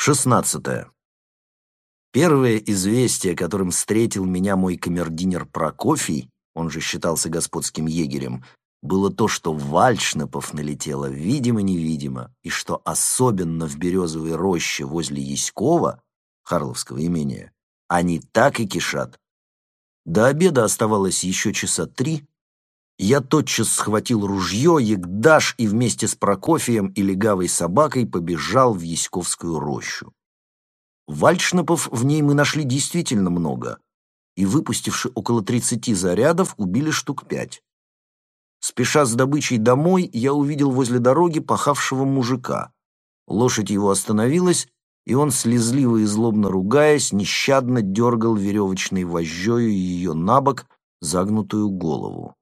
Шестнадцатое. Первое известие, которым встретил меня мой камердинер Прокофий, он же считался господским егерем, было то, что Вальшнепов налетело видимо-невидимо, и что особенно в березовой роще возле Яськова, Харловского имения, они так и кишат. До обеда оставалось еще часа три. Я тотчас схватил ружье, ягдаш и вместе с Прокофием и легавой собакой побежал в Яськовскую рощу. Вальшнепов в ней мы нашли действительно много, и, выпустивши около тридцати зарядов, убили штук пять. Спеша с добычей домой, я увидел возле дороги пахавшего мужика. Лошадь его остановилась, и он, слезливо и злобно ругаясь, нещадно дергал веревочной вожжою ее на бок загнутую голову.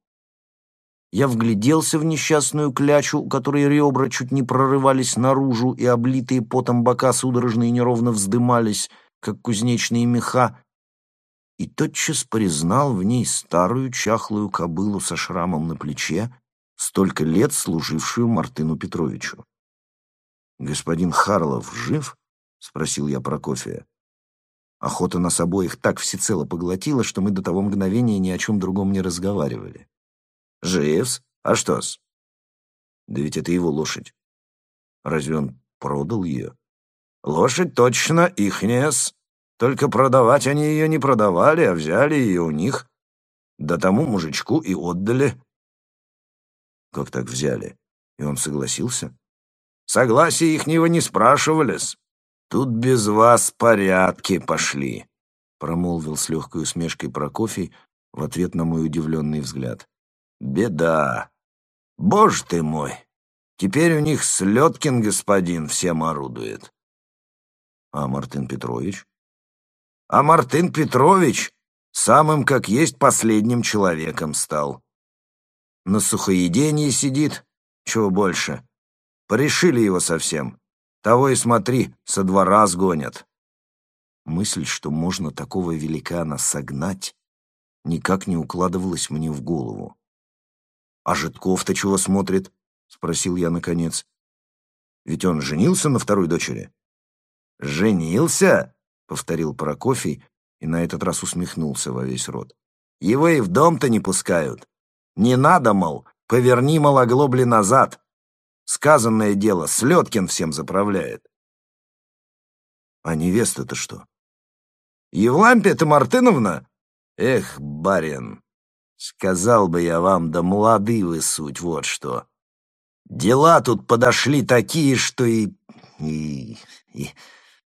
Я вгляделся в несчастную клячу, у которой ребра чуть не прорывались наружу, и облитые потом бока судорожно и неровно вздымались, как кузнечные меха, и тотчас признал в ней старую чахлую кобылу со шрамом на плече, столько лет служившую Мартыну Петровичу. «Господин Харлов жив?» — спросил я Прокофия. Охота нас обоих так всецело поглотила, что мы до того мгновения ни о чем другом не разговаривали. Живс? А что-с? Да ведь это его лошадь. Разве он продал ее? Лошадь точно ихняя-с. Только продавать они ее не продавали, а взяли ее у них. Да тому мужичку и отдали. Как так взяли? И он согласился? Согласия ихнего не спрашивались. Тут без вас порядки пошли, промолвил с легкой усмешкой Прокофий в ответ на мой удивленный взгляд. Беда. Боже ты мой! Теперь у них Слеткин господин всем орудует. А Мартын Петрович? А Мартын Петрович самым, как есть, последним человеком стал. На сухоедении сидит, чего больше. Порешили его совсем. Того и смотри, со двора сгонят. Мысль, что можно такого великана согнать, никак не укладывалась мне в голову. «А Житков-то чего смотрит?» — спросил я наконец. «Ведь он женился на второй дочери?» «Женился?» — повторил Прокофий и на этот раз усмехнулся во весь рот. «Его и в дом-то не пускают. Не надо, мол, поверни малоглобли назад. Сказанное дело, Слеткин всем заправляет». «А невеста-то что?» «Евлампия-то Мартыновна? Эх, барин, Сказал бы я вам, да молоды вы суть, вот что. Дела тут подошли такие, что и... и... и...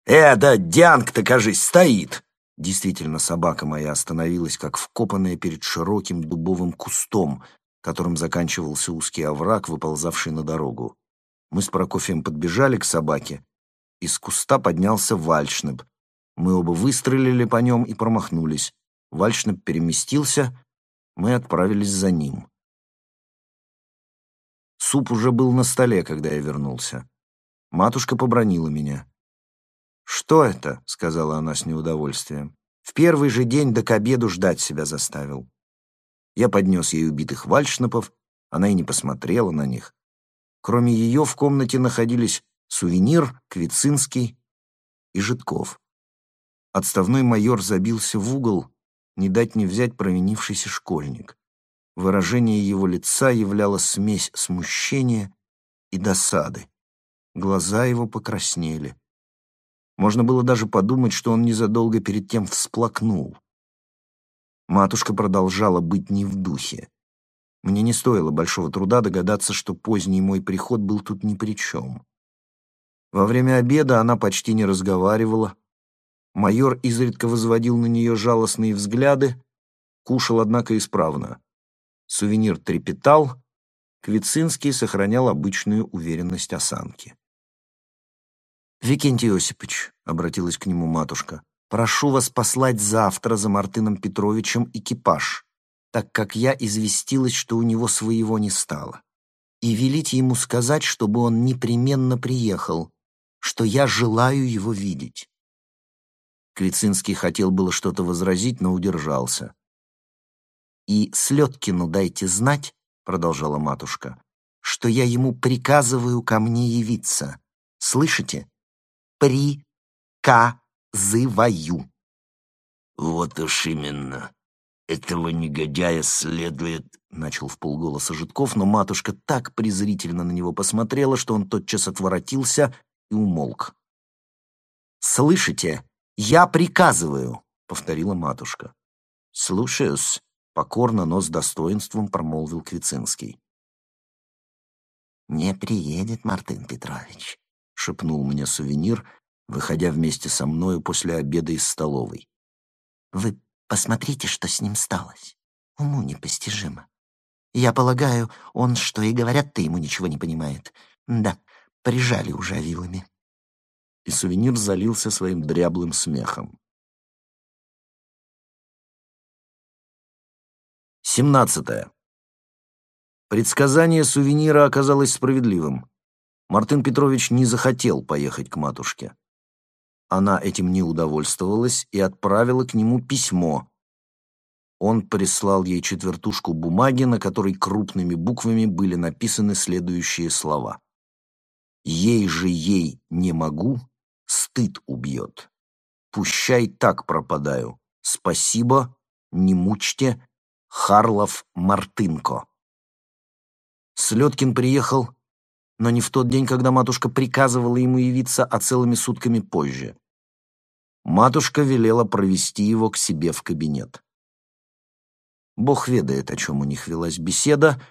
Э, да Дианг-то, кажись, стоит. Действительно, собака моя остановилась, как вкопанная перед широким дубовым кустом, которым заканчивался узкий овраг, выползавший на дорогу. Мы с Прокофием подбежали к собаке. Из куста поднялся Вальшнеп. Мы оба выстрелили по нем и промахнулись. Вальшнеп переместился, мы отправились за ним. Суп уже был на столе, когда я вернулся. Матушка побронила меня. «Что это?» — сказала она с неудовольствием. «В первый же день до к обеду ждать себя заставил». Я поднес ей убитых вальшнапов, она и не посмотрела на них. Кроме ее в комнате находились сувенир, Квицинский и Житков. Отставной майор забился в угол не дать не взять провинившийся школьник. Выражение его лица являло смесь смущения и досады. Глаза его покраснели. Можно было даже подумать, что он незадолго перед тем всплакнул. Матушка продолжала быть не в духе. Мне не стоило большого труда догадаться, что поздний мой приход был тут ни при чем. Во время обеда она почти не разговаривала, Майор изредка возводил на нее жалостные взгляды, кушал, однако, исправно. Сувенир трепетал, Квицинский сохранял обычную уверенность осанки. «Викентий Осипович», — обратилась к нему матушка, «прошу вас послать завтра за Мартыном Петровичем экипаж, так как я известилась, что у него своего не стало, и велите ему сказать, чтобы он непременно приехал, что я желаю его видеть». Квицинский хотел было что-то возразить, но удержался. «И Слеткину дайте знать», — продолжала матушка, «что я ему приказываю ко мне явиться. Слышите? Приказываю». Вот уж именно. Этого негодяя следует... Начал в полголоса Житков, но матушка так презрительно на него посмотрела, что он тотчас отворотился и умолк. «Слышите? Я приказываю!» — повторила матушка. «Слушаюсь», — покорно, но с достоинством промолвил Квицинский. «Не приедет Мартын Петрович», — шепнул мне сувенир, выходя вместе со мною после обеда из столовой. «Вы посмотрите, что с ним сталось. Уму непостижимо. Я полагаю, он, что и говорят-то, ему ничего не понимает. Да, прижали уже вилами». И сувенир залился своим дряблым смехом. 17. Предсказание сувенира оказалось справедливым. Мартын Петрович не захотел поехать к матушке. Она этим не удовольствовалась и отправила к нему письмо. Он прислал ей четвертушку бумаги, на которой крупными буквами были написаны следующие слова. «Ей же ей не могу, стыд убьет. Пущай так пропадаю. Спасибо, не мучьте, Харлов Мартынко. Слеткин приехал, но не в тот день, когда матушка приказывала ему явиться, а целыми сутками позже. Матушка велела провести его к себе в кабинет. Бог ведает, о чем у них велась беседа,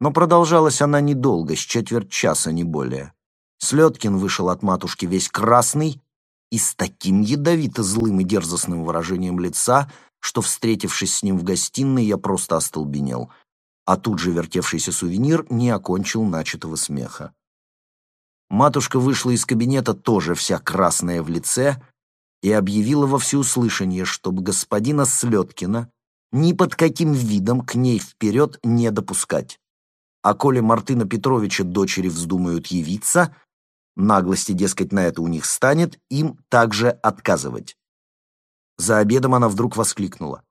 но продолжалась она недолго, с четверть часа, не более. Слеткин вышел от матушки весь красный и с таким ядовито злым и дерзостным выражением лица, что, встретившись с ним в гостиной, я просто остолбенел, а тут же вертевшийся сувенир не окончил начатого смеха. Матушка вышла из кабинета тоже вся красная в лице и объявила во всеуслышание, чтобы господина Слеткина ни под каким видом к ней вперед не допускать. А коли Мартына Петровича дочери вздумают явиться, наглости, дескать, на это у них станет, им также отказывать. За обедом она вдруг воскликнула.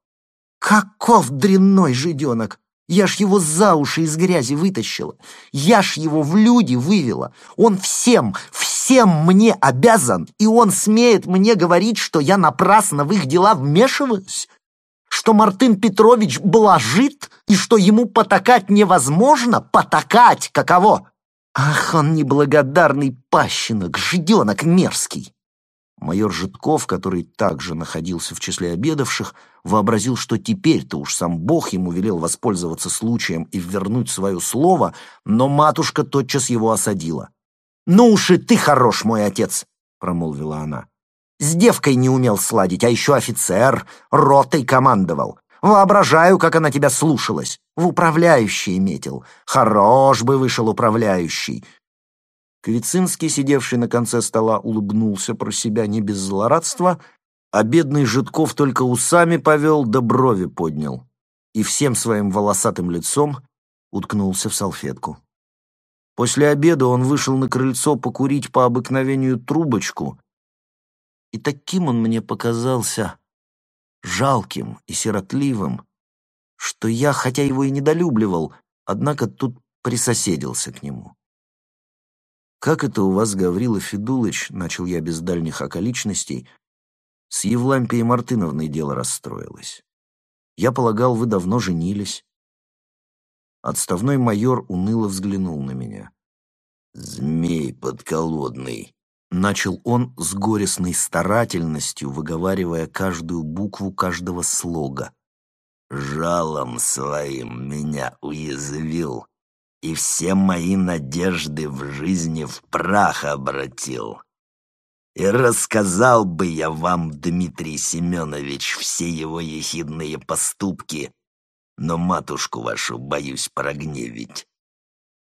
«Каков дрянной жиденок! Я ж его за уши из грязи вытащила! Я ж его в люди вывела! Он всем, всем мне обязан, и он смеет мне говорить, что я напрасно в их дела вмешиваюсь! Что Мартын Петрович блажит, и что ему потакать невозможно? Потакать каково? Ах, он неблагодарный пащенок, жиденок мерзкий!» Майор Житков, который также находился в числе обедавших, вообразил, что теперь-то уж сам Бог ему велел воспользоваться случаем и вернуть свое слово, но матушка тотчас его осадила. «Ну уж и ты хорош, мой отец!» — промолвила она. «С девкой не умел сладить, а еще офицер, ротой командовал. Воображаю, как она тебя слушалась. В управляющий метил. Хорош бы вышел управляющий. Квицинский, сидевший на конце стола, улыбнулся про себя не без злорадства, а бедный Житков только усами повел да брови поднял и всем своим волосатым лицом уткнулся в салфетку. После обеда он вышел на крыльцо покурить по обыкновению трубочку, и таким он мне показался жалким и сиротливым, что я, хотя его и недолюбливал, однако тут присоседился к нему. «Как это у вас, Гаврила Федулыч, — начал я без дальних околичностей, — с Евлампией Мартыновной дело расстроилось? Я полагал, вы давно женились». Отставной майор уныло взглянул на меня. «Змей подколодный!» — начал он с горестной старательностью, выговаривая каждую букву каждого слога. «Жалом своим меня уязвил и все мои надежды в жизни в прах обратил. И рассказал бы я вам, Дмитрий Семенович, все его ехидные поступки, но матушку вашу боюсь прогневить.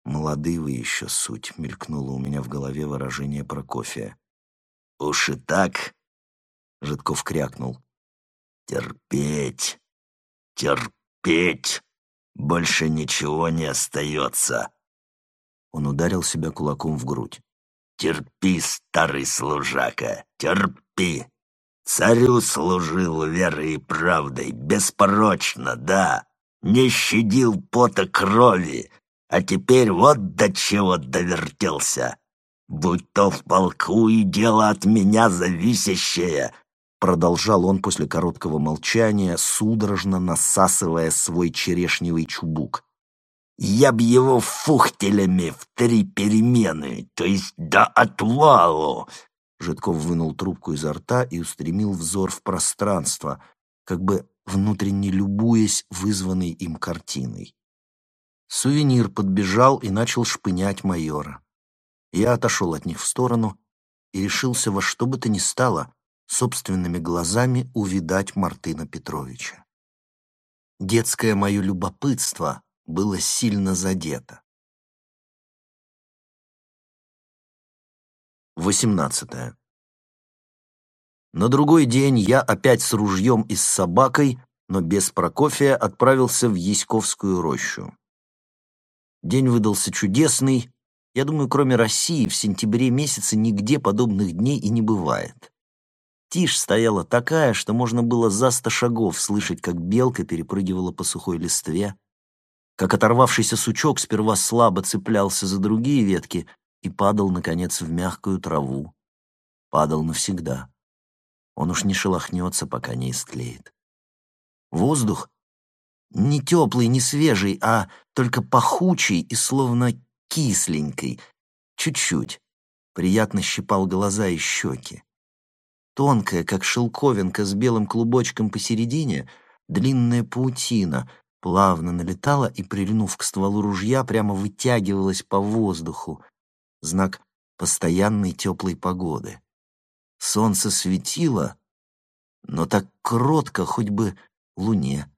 «Молодые вы еще суть», — мелькнуло у меня в голове выражение Прокофия. «Уж и так?» — Житков крякнул. «Терпеть, терпеть!» Больше ничего не остается. Он ударил себя кулаком в грудь. Терпи, старый служака, терпи. Царю служил верой и правдой, беспорочно, да. Не щадил пота крови, а теперь вот до чего довертелся. будь то в полку и дело от меня зависящее, продолжал он после короткого молчания, судорожно насасывая свой черешневый чубук. Я б его фухтелями в три перемены, то есть до отвалу. Житков вынул трубку изо рта и устремил взор в пространство, как бы внутренне любуясь вызванной им картиной. Сувенир подбежал и начал шпынять майора. Я отошел от них в сторону и решился во что бы то ни стало собственными глазами увидать Мартына Петровича. Детское мое любопытство было сильно задето. 18. На другой день я опять с ружьем и с собакой, но без Прокофия, отправился в Яськовскую рощу. День выдался чудесный. Я думаю, кроме России, в сентябре месяце нигде подобных дней и не бывает. Тишь стояла такая, что можно было за сто шагов слышать, как белка перепрыгивала по сухой листве, как оторвавшийся сучок сперва слабо цеплялся за другие ветки и падал, наконец, в мягкую траву. Падал навсегда. Он уж не шелохнется, пока не истлеет. Воздух не теплый, не свежий, а только пахучий и словно кисленький. Чуть-чуть. Приятно щипал глаза и щеки. Тонкая, как шелковинка с белым клубочком посередине, длинная паутина плавно налетала и, прильнув к стволу ружья, прямо вытягивалась по воздуху. Знак постоянной теплой погоды. Солнце светило, но так кротко, хоть бы луне.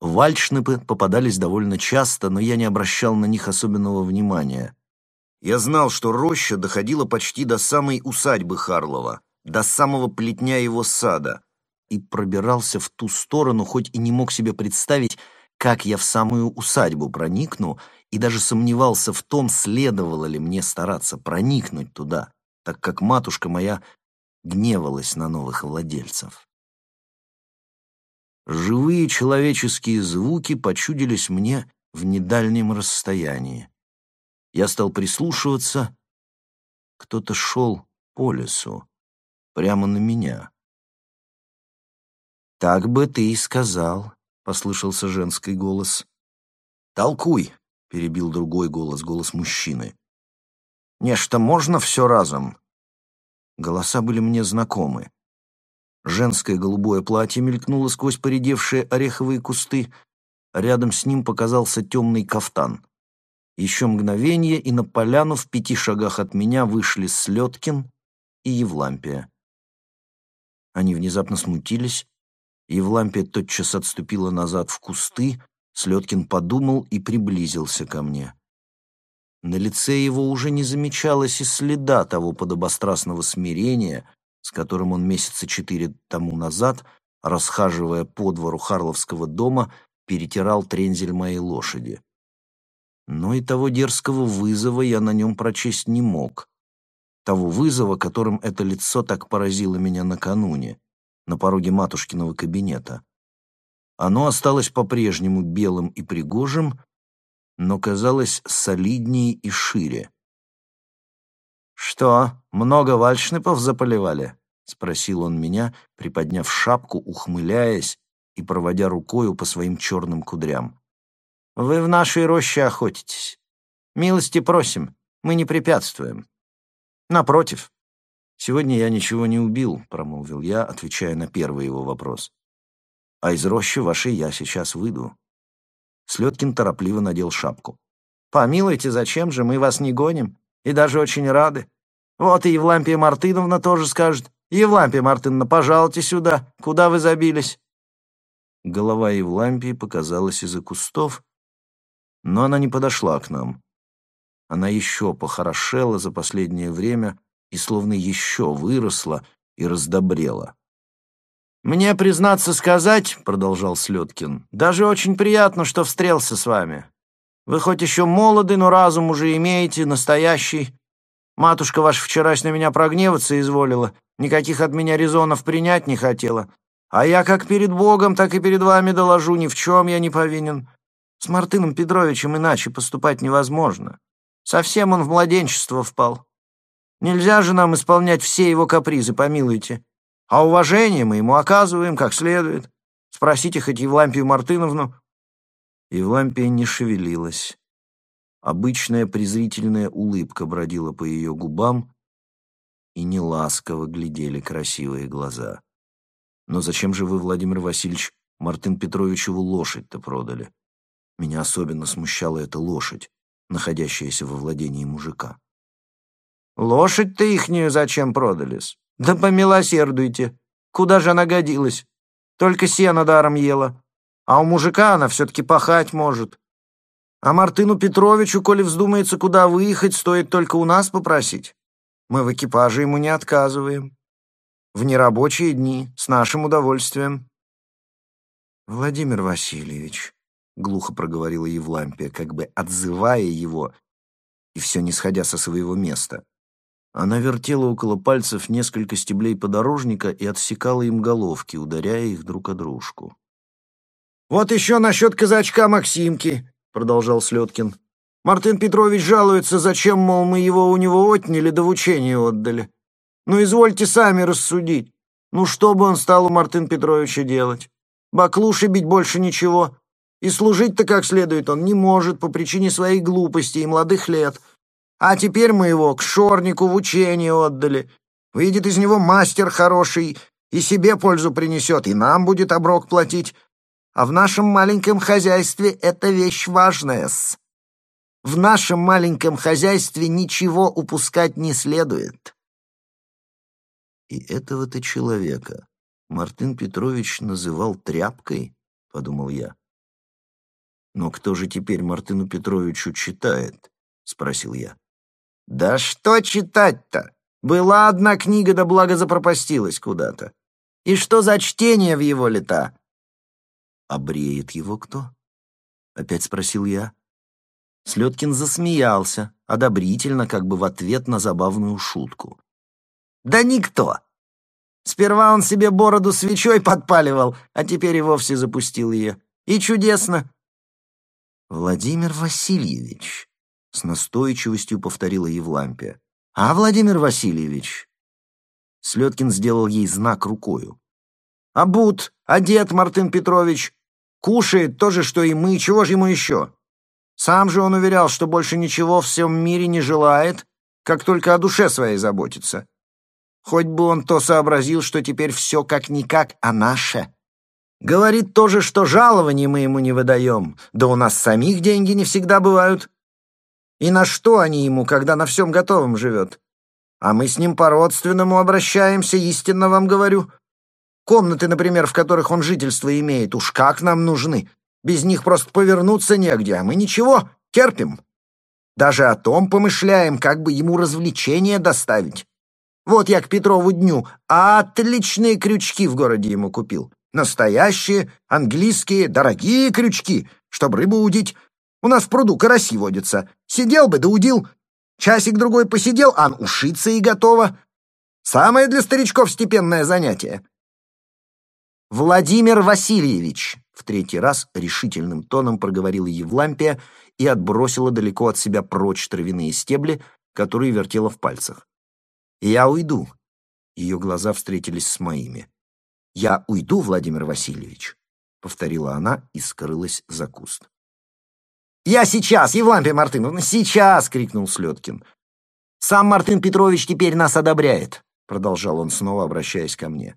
Вальшнепы попадались довольно часто, но я не обращал на них особенного внимания. Я знал, что роща доходила почти до самой усадьбы Харлова, до самого плетня его сада, и пробирался в ту сторону, хоть и не мог себе представить, как я в самую усадьбу проникну, и даже сомневался в том, следовало ли мне стараться проникнуть туда, так как матушка моя гневалась на новых владельцев. Живые человеческие звуки почудились мне в недальнем расстоянии. Я стал прислушиваться. Кто-то шел по лесу, прямо на меня. «Так бы ты и сказал», — послышался женский голос. «Толкуй», — перебил другой голос, голос мужчины. «Нечто можно все разом?» Голоса были мне знакомы. Женское голубое платье мелькнуло сквозь поредевшие ореховые кусты. Рядом с ним показался темный кафтан. Еще мгновение, и на поляну в пяти шагах от меня вышли Слеткин и Евлампия. Они внезапно смутились. Евлампия тотчас отступила назад в кусты. Слеткин подумал и приблизился ко мне. На лице его уже не замечалось и следа того подобострастного смирения, с которым он месяца четыре тому назад, расхаживая по двору Харловского дома, перетирал трензель моей лошади. Но и того дерзкого вызова я на нем прочесть не мог. Того вызова, которым это лицо так поразило меня накануне, на пороге матушкиного кабинета. Оно осталось по-прежнему белым и пригожим, но казалось солиднее и шире. «Что, много вальшнепов заполивали?» — спросил он меня, приподняв шапку, ухмыляясь и проводя рукою по своим черным кудрям. «Вы в нашей роще охотитесь. Милости просим, мы не препятствуем. Напротив. Сегодня я ничего не убил», — промолвил я, отвечая на первый его вопрос. «А из рощи вашей я сейчас выйду». Слеткин торопливо надел шапку. «Помилуйте, зачем же, мы вас не гоним и даже очень рады. Вот и Евлампия Мартыновна тоже скажет. Евлампия Мартыновна, пожалуйте сюда. Куда вы забились?» Голова Евлампии показалась из-за кустов, но она не подошла к нам. Она еще похорошела за последнее время и словно еще выросла и раздобрела. «Мне, признаться сказать, — продолжал Слеткин, — даже очень приятно, что встрелся с вами. Вы хоть еще молоды, но разум уже имеете, настоящий. Матушка ваша вчерашняя меня прогневаться изволила, никаких от меня резонов принять не хотела. А я как перед Богом, так и перед вами доложу, ни в чем я не повинен. С Мартыном Петровичем иначе поступать невозможно. Совсем он в младенчество впал. Нельзя же нам исполнять все его капризы, помилуйте. А уважение мы ему оказываем как следует. Спросите хоть Евлампию Мартыновну». Евлампия не шевелилась. Обычная презрительная улыбка бродила по ее губам, и неласково глядели красивые глаза. «Но зачем же вы, Владимир Васильевич, Мартын Петровичеву лошадь-то продали?» Меня особенно смущала эта лошадь, находящаяся во владении мужика. «Лошадь-то ихнюю зачем продались? Да помилосердуйте! Куда же она годилась? Только сено даром ела. А у мужика она все-таки пахать может. А Мартыну Петровичу, коли вздумается куда выехать, стоит только у нас попросить. Мы в экипаже ему не отказываем. В нерабочие дни, с нашим удовольствием. Владимир Васильевич, глухо проговорила Евлампия, как бы отзывая его, и все не сходя со своего места. Она вертела около пальцев несколько стеблей подорожника и отсекала им головки, ударяя их друг о дружку. «Вот еще насчет казачка Максимки», — продолжал Слеткин. Мартын Петрович жалуется, зачем, мол, мы его у него отняли да в учение отдали. Ну, извольте сами рассудить. Ну, что бы он стал у Мартын Петровича делать? Баклуши бить больше ничего. И служить-то как следует он не может по причине своей глупости и молодых лет. А теперь мы его к шорнику в учение отдали. Выйдет из него мастер хороший, и себе пользу принесет, и нам будет оброк платить. А в нашем маленьком хозяйстве это вещь важная-с. В нашем маленьком хозяйстве ничего упускать не следует. И этого-то человека Мартын Петрович называл тряпкой, подумал я. Но кто же теперь Мартыну Петровичу читает? спросил я. Да что читать-то? Была одна книга, да благо запропастилась куда-то. И что за чтение в его лета? А бреет его кто? Опять спросил я. Слеткин засмеялся, одобрительно, как бы в ответ на забавную шутку. «Да никто! Сперва он себе бороду свечой подпаливал, а теперь и вовсе запустил ее. И чудесно!» «Владимир Васильевич», — с настойчивостью повторила Евлампия. «А, Владимир Васильевич?» Слеткин сделал ей знак рукою. «Обут, одет, Мартын Петрович. Кушает то же, что и мы. Чего же ему еще?» Сам же он уверял, что больше ничего в всем мире не желает, как только о душе своей заботится. Хоть бы он то сообразил, что теперь все как-никак, а наше. Говорит тоже, что жалования мы ему не выдаем, да у нас самих деньги не всегда бывают. И на что они ему, когда на всем готовом живет? А мы с ним по-родственному обращаемся, истинно вам говорю. Комнаты, например, в которых он жительство имеет, уж как нам нужны. Без них просто повернуться негде, а мы ничего, терпим. Даже о том помышляем, как бы ему развлечения доставить. Вот я к Петрову дню отличные крючки в городе ему купил. Настоящие, английские, дорогие крючки, чтобы рыбу удить. У нас в пруду караси водятся. Сидел бы да удил. Часик-другой посидел, ан ушиться и готово. Самое для старичков степенное занятие. Владимир Васильевич, в третий раз решительным тоном проговорила Евлампия и отбросила далеко от себя прочь травяные стебли, которые вертела в пальцах. «Я уйду». Ее глаза встретились с моими. «Я уйду, Владимир Васильевич», — повторила она и скрылась за куст. «Я сейчас, Евлампия Мартыновна, сейчас!» — крикнул Слеткин. «Сам Мартын Петрович теперь нас одобряет», — продолжал он снова, обращаясь ко мне.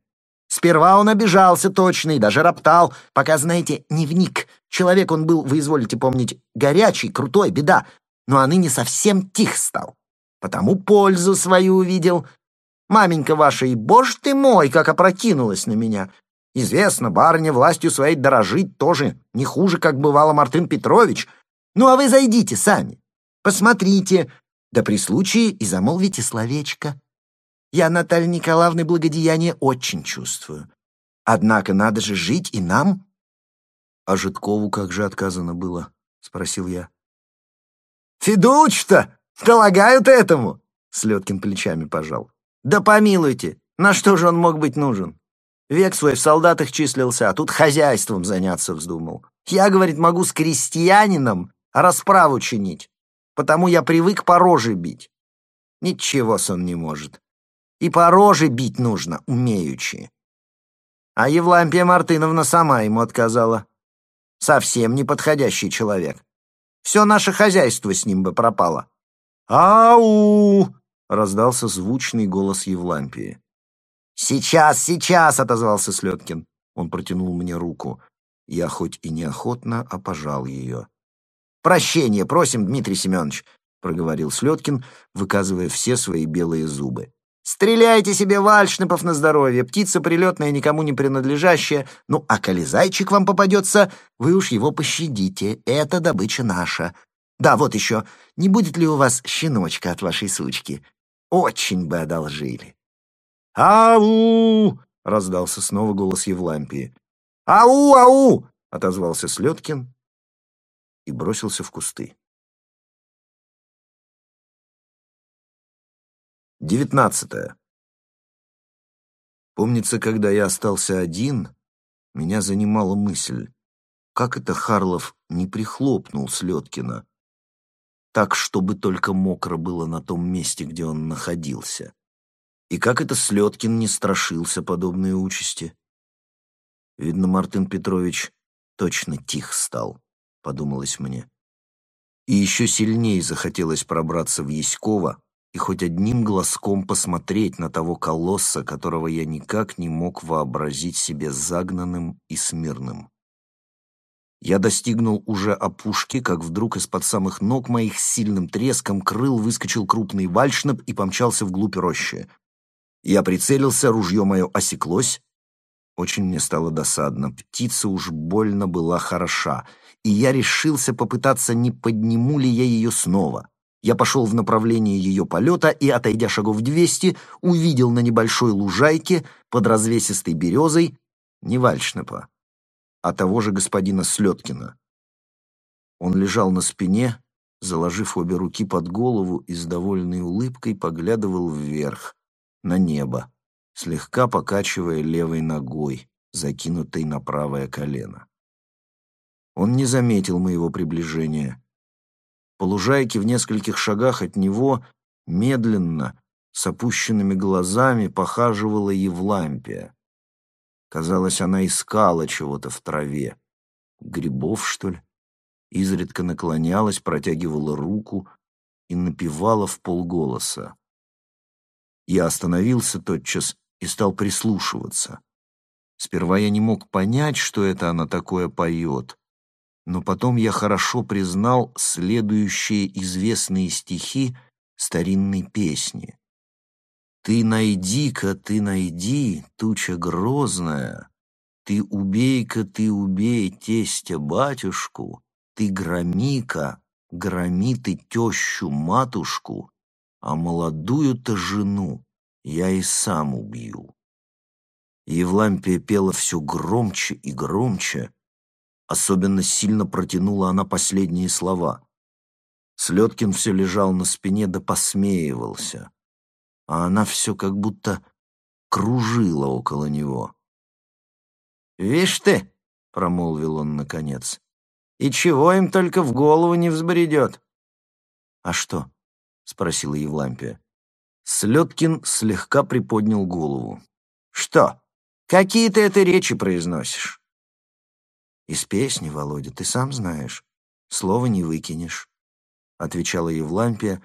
Сперва он обижался точно и даже роптал, пока, знаете, не вник. Человек он был, вы изволите помнить, горячий, крутой, беда, ну а ныне совсем тих стал. Потому пользу свою увидел. Маменька ваша и, боже ты мой, как опрокинулась на меня. Известно, барыня властью своей дорожить тоже не хуже, как бывало Мартын Петрович. Ну а вы зайдите сами, посмотрите, да при случае и замолвите словечко. Я Натальи Николаевны благодеяние очень чувствую. Однако надо же жить и нам. — А Житкову как же отказано было? — спросил я. — Федуч-то долагают этому! — Слеткин плечами пожал. — Да помилуйте, на что же он мог быть нужен? Век свой в солдатах числился, а тут хозяйством заняться вздумал. Я, говорит, могу с крестьянином расправу чинить, потому я привык по роже бить. Ничего сон не может. И по роже бить нужно, умеючи. А Евлампия Мартыновна сама ему отказала. Совсем неподходящий человек. Все наше хозяйство с ним бы пропало. «Ау!» — раздался звучный голос Евлампии. «Сейчас, сейчас!» — отозвался Слеткин. Он протянул мне руку. Я хоть и неохотно, а пожал ее. «Прощение просим, Дмитрий Семенович», — проговорил Слеткин, выказывая все свои белые зубы. «Стреляйте себе вальшнепов на здоровье, птица прилетная, никому не принадлежащая. Ну, а коли зайчик вам попадется, вы уж его пощадите, это добыча наша. Да, вот еще, не будет ли у вас щеночка от вашей сучки? Очень бы одолжили». «Ау!» — раздался снова голос Евлампии. «Ау, ау!» — отозвался Слеткин и бросился в кусты. Девятнадцатое. Помнится, когда я остался один, меня занимала мысль, как это Харлов не прихлопнул Слеткина, так, чтобы только мокро было на том месте, где он находился. И как это Слеткин не страшился подобной участи? Видно, Мартын Петрович точно тих стал, подумалось мне. И еще сильнее захотелось пробраться в Яськова и хоть одним глазком посмотреть на того колосса, которого я никак не мог вообразить себе загнанным и смирным. Я достигнул уже опушки, как вдруг из-под самых ног моих сильным треском крыл выскочил крупный вальшнеп и помчался вглубь рощи. Я прицелился, ружье мое осеклось, очень мне стало досадно. Птица уж больно была хороша, и я решился попытаться, не подниму ли я ее снова. Я пошел в направлении ее полета и, отойдя шагов двести, увидел на небольшой лужайке под развесистой березой не Вальшнепа, а того же господина Слеткина. Он лежал на спине, заложив обе руки под голову и с довольной улыбкой поглядывал вверх, на небо слегка покачивая левой ногой, закинутой на правое колено. Он не заметил моего приближения. По лужайке в нескольких шагах от него медленно, с опущенными глазами, похаживала Евлампия. Казалось, она искала чего-то в траве. Грибов, что ли? Изредка наклонялась, протягивала руку и напевала в полголоса. Я остановился тотчас и стал прислушиваться. Сперва я не мог понять, что это она такое поет, но потом я хорошо признал следующие известные стихи старинной песни. «Ты найди-ка, ты найди, туча грозная, ты убей-ка, ты убей тестя-батюшку, ты громи-ка, громи ты тещу-матушку, а молодую-то жену я и сам убью. Евлампия пела все громче и громче, особенно сильно протянула она последние слова. Слеткин все лежал на спине да посмеивался, а она все как будто кружила около него. «Вишь ты!» — промолвил он наконец. «И чего им только в голову не взбредет?» «А что?» — спросила Евлампия. Слеткин слегка приподнял голову. «Что? Какие ты это речи произносишь?» «Из песни, Володя, ты сам знаешь. Слова не выкинешь», — отвечала Евлампия,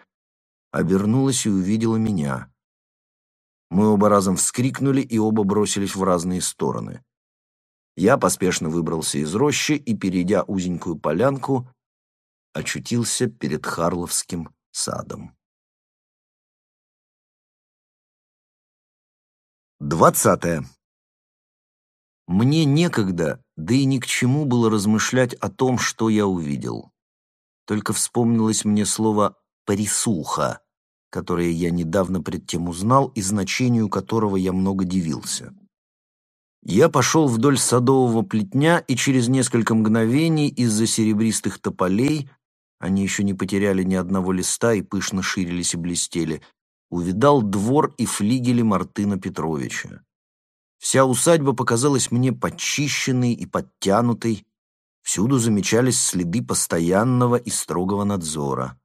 обернулась и увидела меня. Мы оба разом вскрикнули и оба бросились в разные стороны. Я поспешно выбрался из рощи и, перейдя узенькую полянку, очутился перед Харловским садом. Двадцатое. Мне некогда, да и ни к чему было размышлять о том, что я увидел. Только вспомнилось мне слово «порисуха», которое я недавно пред тем узнал и значению которого я много дивился. Я пошел вдоль садового плетня, и через несколько мгновений из-за серебристых тополей, они еще не потеряли ни одного листа и пышно ширились и блестели, увидал двор и флигели Мартына Петровича. Вся усадьба показалась мне подчищенной и подтянутой, всюду замечались следы постоянного и строгого надзора.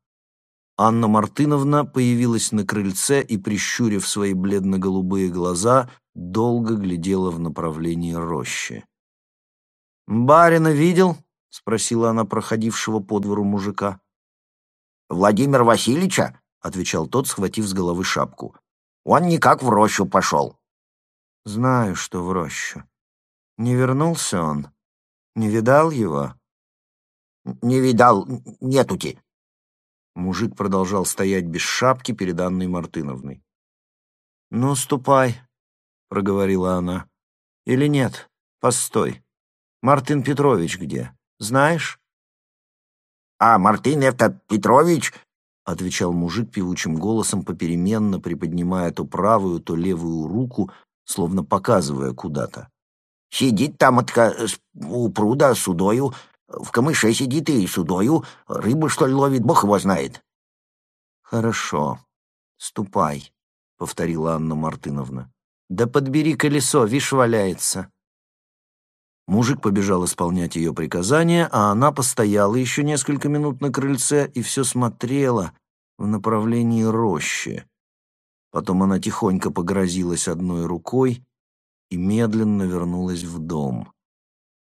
Анна Мартыновна появилась на крыльце и, прищурив свои бледно-голубые глаза, долго глядела в направлении рощи. «Барина видел?» — спросила она проходившего по двору мужика. «Владимир Васильевича?» — отвечал тот, схватив с головы шапку. «Он никак в рощу пошел». «Знаю, что в рощу. Не вернулся он? Не видал его?» «Не видал, нетути». Мужик продолжал стоять без шапки перед Анной Мартыновной. «Ну, ступай», — проговорила она. «Или нет? Постой. Мартын Петрович где? Знаешь?» «А Мартын это Петрович?» — отвечал мужик певучим голосом, попеременно приподнимая то правую, то левую руку, словно показывая куда-то. «Сидит там отка, у пруда судою, в камыше сидит и судою, рыбу, что ли, ловит, бог его знает». «Хорошо, ступай», — повторила Анна Мартыновна. «Да подбери колесо, вишь, валяется». Мужик побежал исполнять ее приказания, а она постояла еще несколько минут на крыльце и все смотрела в направлении рощи. Потом она тихонько погрозилась одной рукой и медленно вернулась в дом.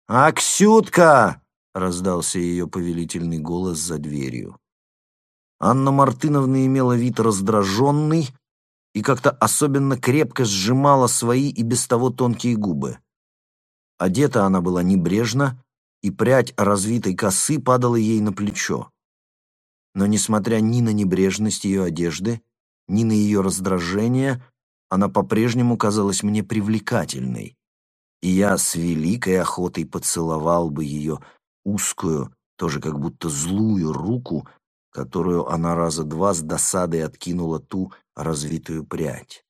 «Аксютка!» — раздался ее повелительный голос за дверью. Анна Мартыновна имела вид раздраженный и как-то особенно крепко сжимала свои и без того тонкие губы. Одета она была небрежно, и прядь развитой косы падала ей на плечо. Но, несмотря ни на небрежность ее одежды, ни на ее раздражение, она по-прежнему казалась мне привлекательной, и я с великой охотой поцеловал бы ее узкую, тоже как будто злую руку, которую она раза два с досадой откинула ту развитую прядь.